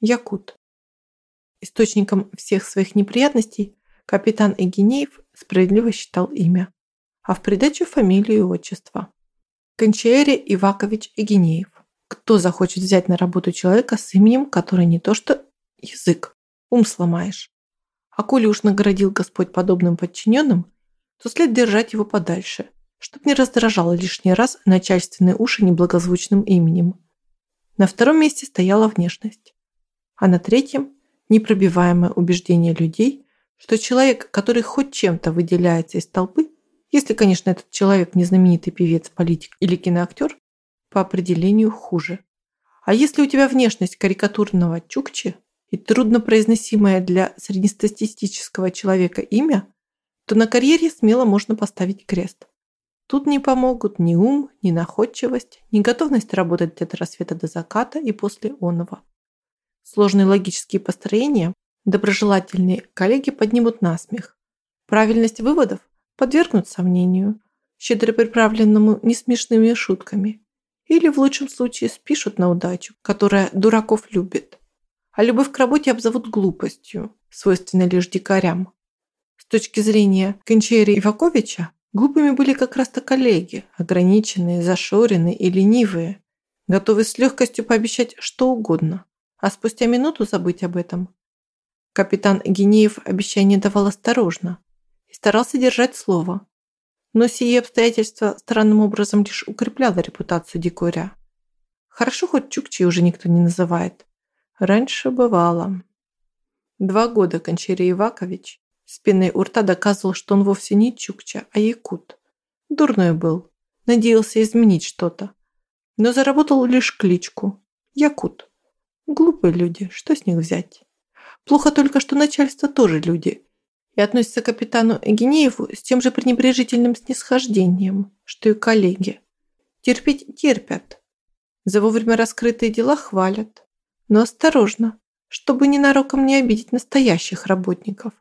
Якут. Источником всех своих неприятностей капитан Эгинеев справедливо считал имя, а в придачу фамилию и отчество. Кончаэри Ивакович Эгинеев. Кто захочет взять на работу человека с именем, который не то что язык, ум сломаешь. А коли уж наградил Господь подобным подчиненным, то след держать его подальше, чтоб не раздражало лишний раз начальственные уши неблагозвучным именем. На втором месте стояла внешность, а на третьем – непробиваемое убеждение людей, что человек, который хоть чем-то выделяется из толпы, если, конечно, этот человек не знаменитый певец, политик или киноактер, по определению хуже. А если у тебя внешность карикатурного чукчи и труднопроизносимое для среднестатистического человека имя, то на карьере смело можно поставить крест. Тут не помогут ни ум, ни находчивость, ни готовность работать от рассвета до заката и после оного. Сложные логические построения доброжелательные коллеги поднимут на смех. Правильность выводов подвергнут сомнению, щедро приправленному несмешными шутками. Или в лучшем случае спишут на удачу, которая дураков любит. А любовь к работе обзовут глупостью, свойственной лишь дикарям. С точки зрения Кончери Иваковича, глупыми были как раз-то коллеги, ограниченные, зашоренные и ленивые, готовые с легкостью пообещать что угодно, а спустя минуту забыть об этом. Капитан Генеев обещание давал осторожно и старался держать слово. Но сие обстоятельства странным образом лишь укрепляло репутацию дикоря. Хорошо, хоть Чукчи уже никто не называет. Раньше бывало. Два года Кончарий Ивакович с пеной у рта доказывал, что он вовсе не Чукча, а Якут. Дурной был, надеялся изменить что-то. Но заработал лишь кличку – Якут. Глупые люди, что с них взять? Плохо только, что начальство тоже люди. И относится к капитану Эгинееву с тем же пренебрежительным снисхождением, что и коллеги. Терпеть терпят. За вовремя раскрытые дела хвалят. Но осторожно, чтобы ненароком не обидеть настоящих работников.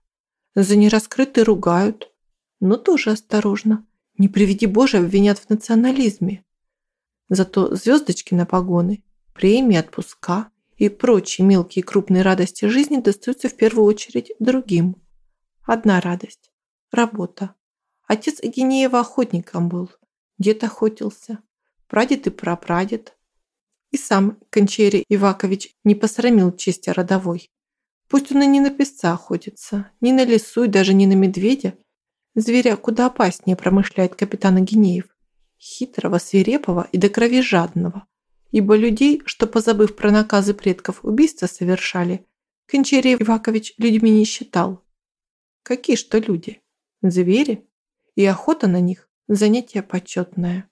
За нераскрытые ругают. Но тоже осторожно. Не приведи Боже, обвинят в национализме. Зато звездочки на погоны, премии, отпуска и прочие мелкие и крупные радости жизни достаются в первую очередь другим. Одна радость – работа. Отец Агинеева охотником был, дед охотился, прадед и прапрадед. И сам Кончери Ивакович не посрамил чести родовой. Пусть он и не на песца охотится, ни на лесу и даже не на медведя. Зверя куда опаснее промышляет капитан Агинеев. Хитрого, свирепого и до крови жадного. Ибо людей, что, позабыв про наказы предков, убийства совершали, Кончерий Ивакович людьми не считал. Какие что люди? Звери? И охота на них – занятие почетное.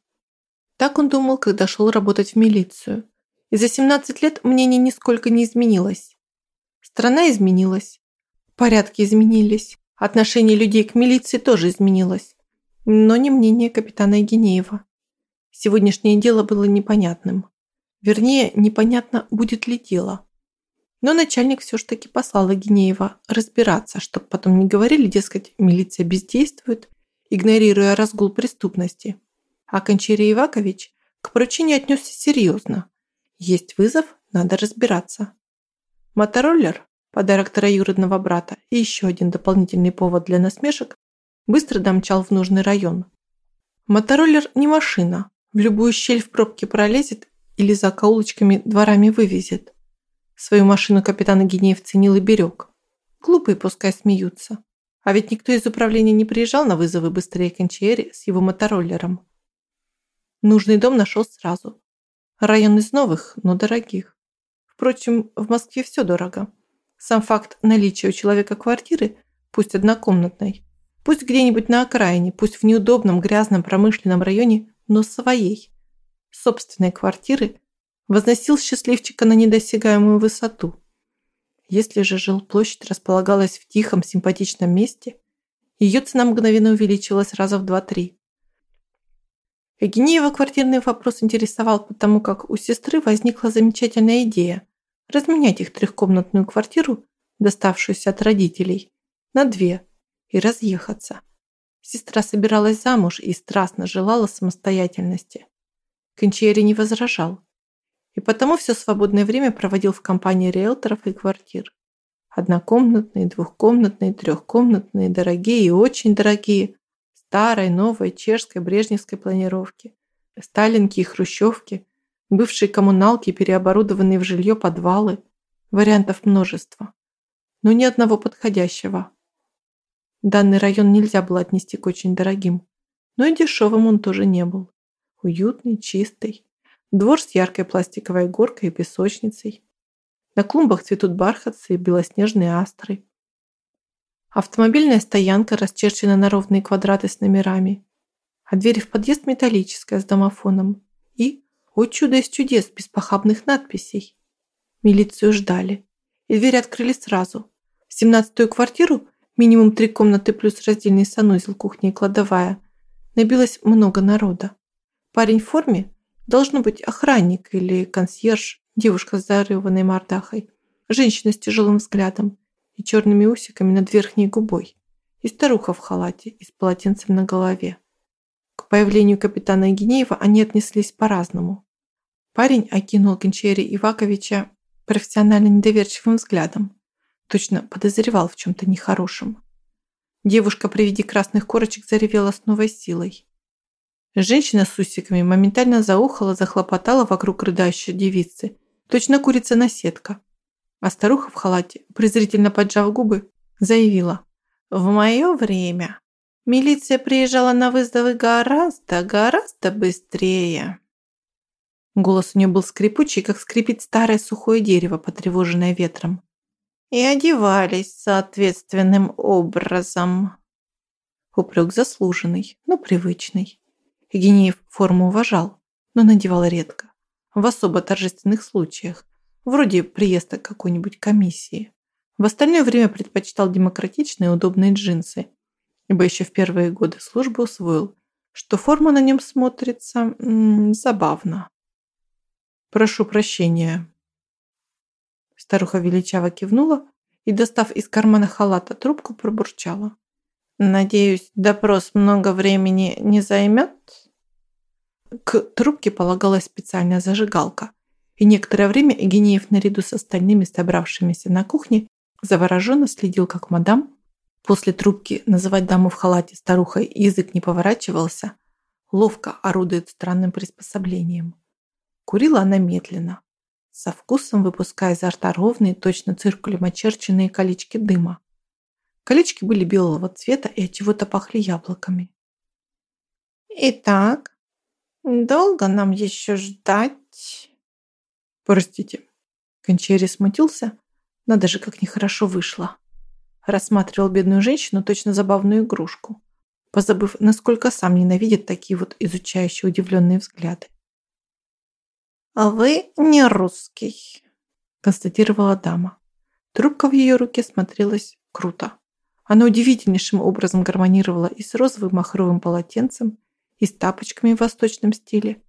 Так он думал, когда шел работать в милицию. И за 17 лет мнение нисколько не изменилось. Страна изменилась, порядки изменились, отношение людей к милиции тоже изменилось, но не мнение капитана Евгенеева. Сегодняшнее дело было непонятным. Вернее, непонятно, будет ли дело. Но начальник все ж таки послал Агинеева разбираться, чтобы потом не говорили, дескать, милиция бездействует, игнорируя разгул преступности. А Кончарий Ивакович к поручению отнесся серьезно. Есть вызов, надо разбираться. Мотороллер, подарок троюродного брата и еще один дополнительный повод для насмешек, быстро домчал в нужный район. Мотороллер не машина, в любую щель в пробке пролезет или за каулочками дворами вывезет. Свою машину капитан Генеев ценил и берег. Глупые пускай смеются. А ведь никто из управления не приезжал на вызовы быстрее Кончери с его мотороллером. Нужный дом нашел сразу. Район из новых, но дорогих. Впрочем, в Москве все дорого. Сам факт наличия у человека квартиры, пусть однокомнатной, пусть где-нибудь на окраине, пусть в неудобном, грязном, промышленном районе, но своей, собственной квартиры, возносил счастливчика на недосягаемую высоту. Если же жилплощадь располагалась в тихом, симпатичном месте, ее цена мгновенно увеличилась раза в два-три. Евгениева квартирный вопрос интересовал, потому как у сестры возникла замечательная идея разменять их трехкомнатную квартиру, доставшуюся от родителей, на две и разъехаться. Сестра собиралась замуж и страстно желала самостоятельности. Кончери не возражал. и потому все свободное время проводил в компании риэлторов и квартир. Однокомнатные, двухкомнатные, трехкомнатные, дорогие и очень дорогие, старой, новой, чешской, брежневской планировки, сталинки и хрущевки, бывшие коммуналки, переоборудованные в жилье подвалы. Вариантов множество. Но ни одного подходящего. Данный район нельзя было отнести к очень дорогим, но и дешевым он тоже не был. Уютный, чистый. Двор с яркой пластиковой горкой и песочницей. На клумбах цветут бархатцы и белоснежные астры. Автомобильная стоянка расчерчена на ровные квадраты с номерами. А дверь в подъезд металлическая с домофоном. И, о чудо из чудес, без похабных надписей. Милицию ждали. И дверь открыли сразу. В семнадцатую квартиру, минимум три комнаты плюс раздельный санузел, кухня и кладовая, набилось много народа. Парень в форме должно быть охранник или консьерж, девушка с зарыванной мордахой, женщина с тяжелым взглядом и черными усиками над верхней губой, и старуха в халате и с полотенцем на голове. К появлению капитана Гинеева они отнеслись по-разному. Парень окинул Гончари Иваковича профессионально недоверчивым взглядом. Точно подозревал в чем-то нехорошем. Девушка при виде красных корочек заревела с новой силой. Женщина с усиками моментально заухала, захлопотала вокруг рыдающей девицы. Точно курица на сетка. А старуха в халате, презрительно поджав губы, заявила. «В мое время милиция приезжала на вызовы гораздо, гораздо быстрее». Голос у нее был скрипучий, как скрипит старое сухое дерево, потревоженное ветром. И одевались соответственным образом. Упрек заслуженный, но привычный. Евгений форму уважал, но надевал редко. В особо торжественных случаях, вроде приезда какой-нибудь комиссии. В остальное время предпочитал демократичные удобные джинсы, ибо еще в первые годы службы усвоил, что форма на нем смотрится м -м, забавно. «Прошу прощения». Старуха величаво кивнула и, достав из кармана халата трубку, пробурчала. «Надеюсь, допрос много времени не займет?» К трубке полагалась специальная зажигалка, и некоторое время Евгеньев наряду с остальными собравшимися на кухне завороженно следил, как мадам, после трубки называть даму в халате старухой язык не поворачивался, ловко орудует странным приспособлением. Курила она медленно, со вкусом выпуская изо рта ровные, точно циркулем очерченные колечки дыма. Колечки были белого цвета и от чего-то пахли яблоками. «Итак, Долго нам еще ждать? Простите. Кончери смутился. Надо же, как нехорошо вышло. Рассматривал бедную женщину, точно забавную игрушку, позабыв, насколько сам ненавидит такие вот изучающие удивленные взгляды. «А вы не русский», – констатировала дама. Трубка в ее руке смотрелась круто. Она удивительнейшим образом гармонировала и с розовым махровым полотенцем, и с тапочками в восточном стиле,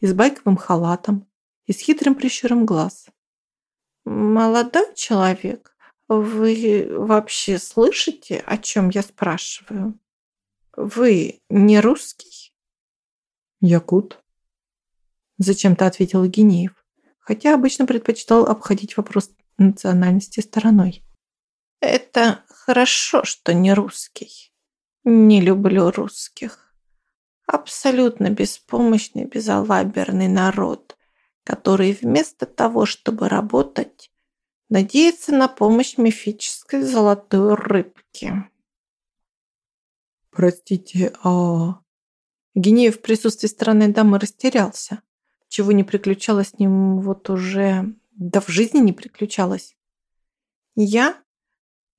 и с байковым халатом, и с хитрым прищуром глаз. «Молодой человек, вы вообще слышите, о чем я спрашиваю? Вы не русский?» «Якут», – зачем-то ответил Генеев, хотя обычно предпочитал обходить вопрос национальности стороной. «Это хорошо, что не русский. Не люблю русских абсолютно беспомощный, безалаберный народ, который вместо того, чтобы работать, надеется на помощь мифической золотой рыбки. Простите, а... Генеев в присутствии странной дамы растерялся, чего не приключалось с ним вот уже... Да в жизни не приключалось. Я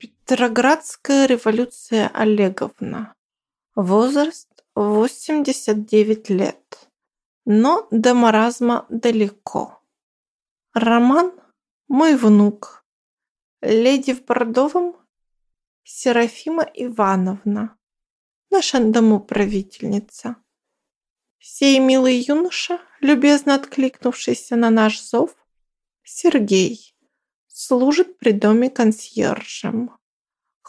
Петроградская революция Олеговна. Возраст 89 лет, но до маразма далеко. Роман – мой внук. Леди в Бордовом – Серафима Ивановна, наша домоправительница. Сей милый юноша, любезно откликнувшийся на наш зов, Сергей, служит при доме консьержем.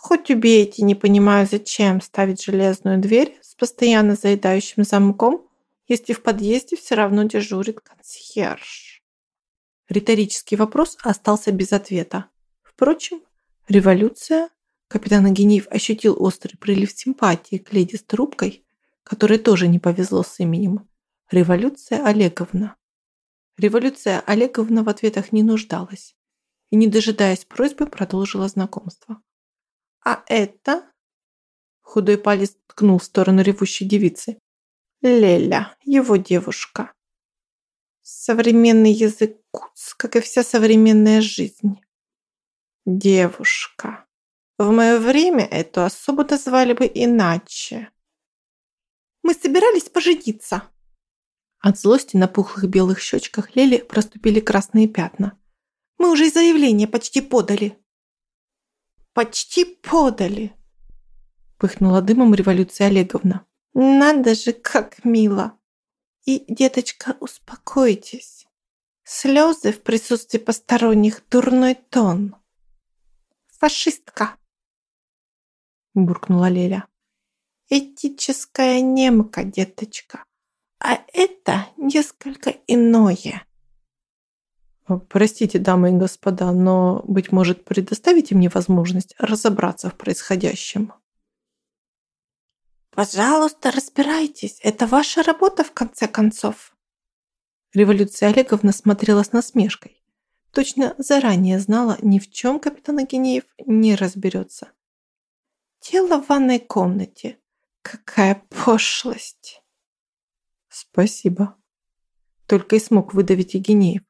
Хоть убейте, не понимаю, зачем ставить железную дверь с постоянно заедающим замком, если в подъезде все равно дежурит консьерж. Риторический вопрос остался без ответа. Впрочем, революция... Капитан Агенеев ощутил острый прилив симпатии к леди с трубкой, которой тоже не повезло с именем. Революция Олеговна. Революция Олеговна в ответах не нуждалась и, не дожидаясь просьбы, продолжила знакомство. «А это?» Худой палец ткнул в сторону ревущей девицы. «Леля, его девушка. Современный язык куц, как и вся современная жизнь. Девушка. В мое время эту особу назвали бы иначе. Мы собирались пожениться. От злости на пухлых белых щечках Лели проступили красные пятна. Мы уже заявление почти подали. Почти подали. Пыхнула дымом революция Олеговна. Надо же, как мило. И, деточка, успокойтесь. Слезы в присутствии посторонних – дурной тон. Фашистка, буркнула Леля. Этическая немка, деточка. А это несколько иное. Простите, дамы и господа, но, быть может, предоставите мне возможность разобраться в происходящем? Пожалуйста, разбирайтесь. Это ваша работа, в конце концов. Революция Олеговна смотрела с насмешкой. Точно заранее знала, ни в чем капитан Агинеев не разберется. Тело в ванной комнате. Какая пошлость. Спасибо. Только и смог выдавить Евгенеев.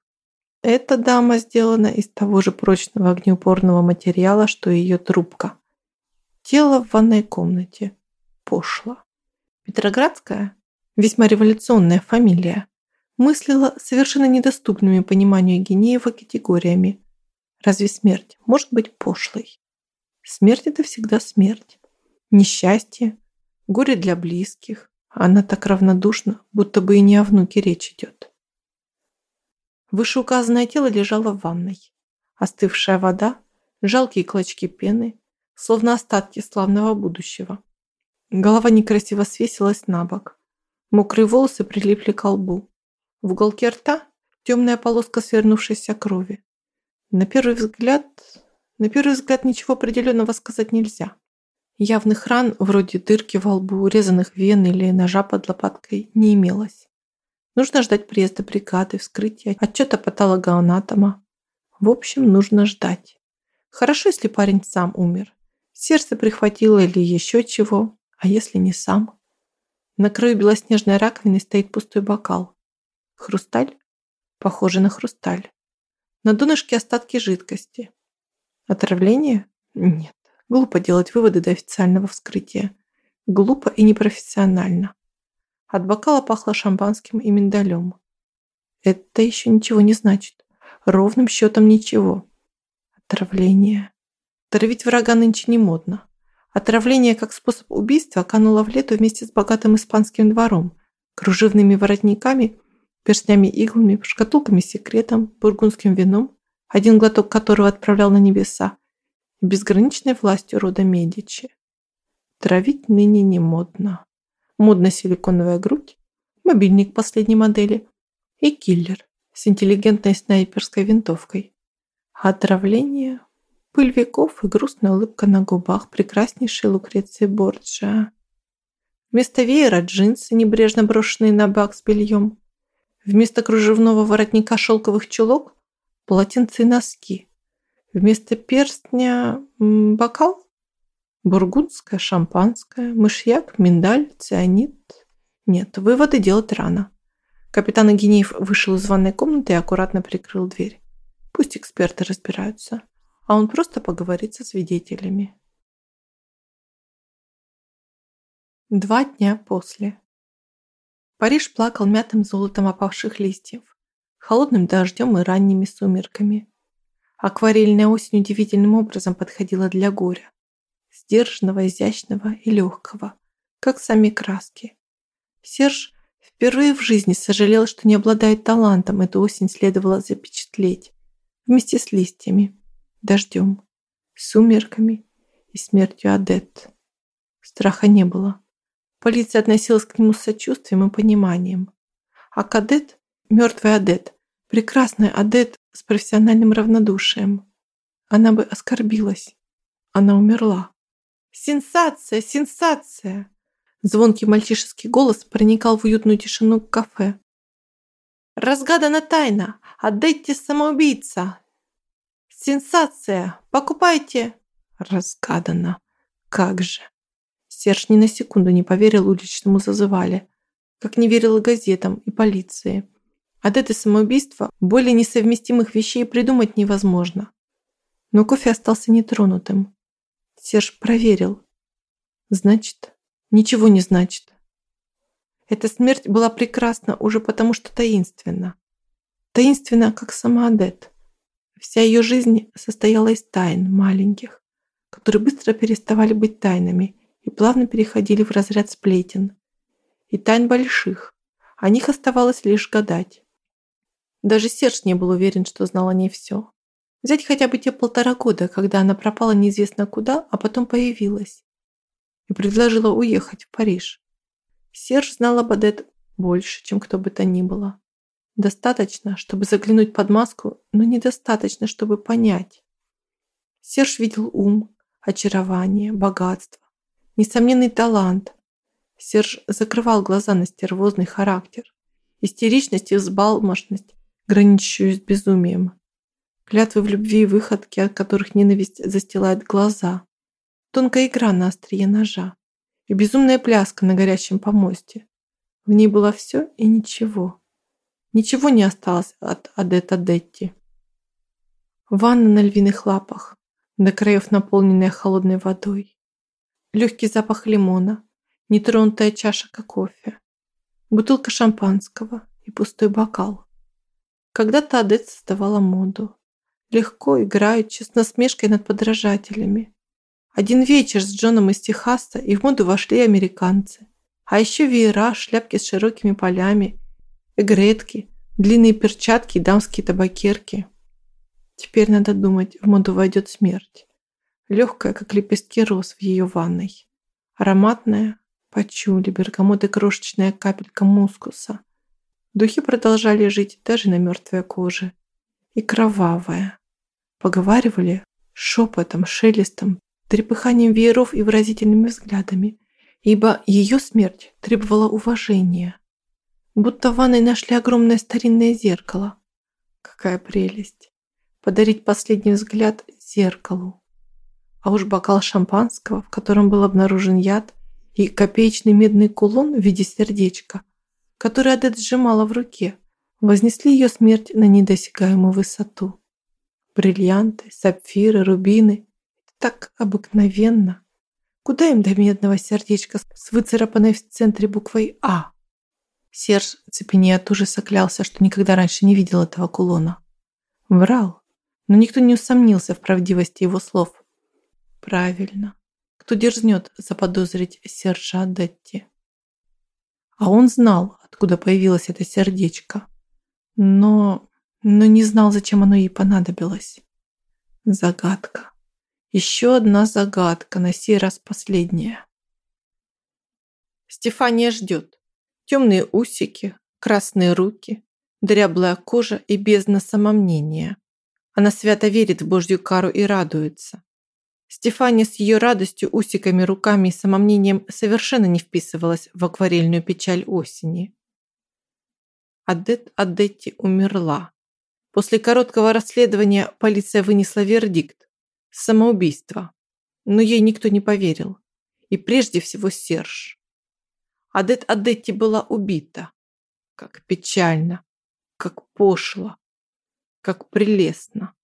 Эта дама сделана из того же прочного огнеупорного материала, что и ее трубка. Тело в ванной комнате пошло. Петроградская, весьма революционная фамилия, мыслила совершенно недоступными пониманию Евгенеева категориями. Разве смерть может быть пошлой? Смерть – это всегда смерть. Несчастье, горе для близких. Она так равнодушна, будто бы и не о внуке речь идет. Вышеуказанное тело лежало в ванной. Остывшая вода, жалкие клочки пены, словно остатки славного будущего. Голова некрасиво свесилась на бок. Мокрые волосы прилипли к лбу. В уголке рта темная полоска свернувшейся крови. На первый взгляд, на первый взгляд ничего определенного сказать нельзя. Явных ран, вроде дырки во лбу, урезанных вен или ножа под лопаткой, не имелось. Нужно ждать приезда бригады, вскрытия, отчета патологоанатома. В общем, нужно ждать. Хорошо, если парень сам умер. Сердце прихватило или еще чего. А если не сам? На краю белоснежной раковины стоит пустой бокал. Хрусталь? Похоже на хрусталь. На донышке остатки жидкости. Отравление? Нет. Глупо делать выводы до официального вскрытия. Глупо и непрофессионально. От бокала пахло шампанским и миндалем. Это еще ничего не значит. Ровным счетом ничего. Отравление. Травить врага нынче не модно. Отравление как способ убийства кануло в лету вместе с богатым испанским двором, кружевными воротниками, перстнями-иглами, шкатулками с секретом, бургундским вином, один глоток которого отправлял на небеса, безграничной властью рода Медичи. Травить ныне не модно. Модна силиконовая грудь, мобильник последней модели и киллер с интеллигентной снайперской винтовкой. Отравление Пыль веков и грустная улыбка на губах прекраснейшей Лукреции Борджиа. Вместо веера джинсы, небрежно брошенные на бак с бельем. Вместо кружевного воротника шелковых чулок – полотенце и носки. Вместо перстня – бокал. Бургундское, шампанское, мышьяк, миндаль, цианид. Нет, выводы делать рано. Капитан Агинеев вышел из ванной комнаты и аккуратно прикрыл дверь. Пусть эксперты разбираются а он просто поговорит со свидетелями. Два дня после. Париж плакал мятым золотом опавших листьев, холодным дождем и ранними сумерками. Акварельная осень удивительным образом подходила для горя. Сдержанного, изящного и легкого, как сами краски. Серж впервые в жизни сожалел, что не обладает талантом, эту осень следовало запечатлеть вместе с листьями дождем, сумерками и смертью Адет. Страха не было. Полиция относилась к нему с сочувствием и пониманием. А Кадет, мертвый Адет, прекрасный Адет, с профессиональным равнодушием. Она бы оскорбилась. Она умерла. «Сенсация! Сенсация!» Звонкий мальчишеский голос проникал в уютную тишину кафе. «Разгадана тайна! Отдайте самоубийца! Сенсация! Покупайте!» Разгадана. Как же! Серж ни на секунду не поверил уличному зазывале, как не верил газетам и полиции. От этой самоубийства более несовместимых вещей придумать невозможно. Но кофе остался нетронутым. Серж проверил. Значит, ничего не значит. Эта смерть была прекрасна уже потому, что таинственна. Таинственна, как сама Адет. Вся ее жизнь состояла из тайн маленьких, которые быстро переставали быть тайнами и плавно переходили в разряд сплетен. И тайн больших. О них оставалось лишь гадать. Даже Серж не был уверен, что знал о ней все. Взять хотя бы те полтора года, когда она пропала неизвестно куда, а потом появилась. И предложила уехать в Париж. Серж знал об Адет больше, чем кто бы то ни было. Достаточно, чтобы заглянуть под маску, но недостаточно, чтобы понять. Серж видел ум, очарование, богатство, несомненный талант. Серж закрывал глаза на стервозный характер, истеричность и взбалмошность, граничащую с безумием. Клятвы в любви и выходки, от которых ненависть застилает глаза. Тонкая игра на острие ножа. И безумная пляска на горящем помосте. В ней было все и ничего. Ничего не осталось от Адетта Детти. Ванна на львиных лапах, до краев наполненная холодной водой. Легкий запах лимона, нетронутая чашка кофе, бутылка шампанского и пустой бокал. Когда-то Адет создавала моду. Легко, играючи, с насмешкой над подражателями. Один вечер с Джоном из Техаса, и в моду вошли американцы. А еще веера, шляпки с широкими полями, эгретки, длинные перчатки и дамские табакерки. Теперь надо думать, в моду войдет смерть. Легкая, как лепестки роз в ее ванной. Ароматная, пачули, бергамот и крошечная капелька мускуса. Духи продолжали жить даже на мертвой коже. И кровавая. Поговаривали шепотом, шелестом, трепыханием вееров и выразительными взглядами, ибо ее смерть требовала уважения. Будто в ванной нашли огромное старинное зеркало. Какая прелесть! Подарить последний взгляд зеркалу. А уж бокал шампанского, в котором был обнаружен яд, и копеечный медный кулон в виде сердечка, который Адет сжимала в руке, вознесли ее смерть на недосягаемую высоту. Бриллианты, сапфиры, рубины. Так обыкновенно. Куда им до медного сердечка с выцарапанной в центре буквой «А»? Серж, цепенея от ужаса, клялся, что никогда раньше не видел этого кулона. Врал, но никто не усомнился в правдивости его слов. Правильно. Кто дерзнет заподозрить Сержа Детти? А он знал, откуда появилось это сердечко. Но но не знал, зачем оно ей понадобилось. Загадка. Еще одна загадка, на сей раз последняя. Стефания ждет. Темные усики, красные руки, дряблая кожа и бездна самомнения. Она свято верит в Божью кару и радуется. Стефания с ее радостью, усиками, руками и самомнением совершенно не вписывалась в акварельную печаль осени. Адет Адетти умерла. После короткого расследования полиция вынесла вердикт – самоубийство. Но ей никто не поверил. И прежде всего Серж. Адет Адетти была убита. Как печально, как пошло, как прелестно.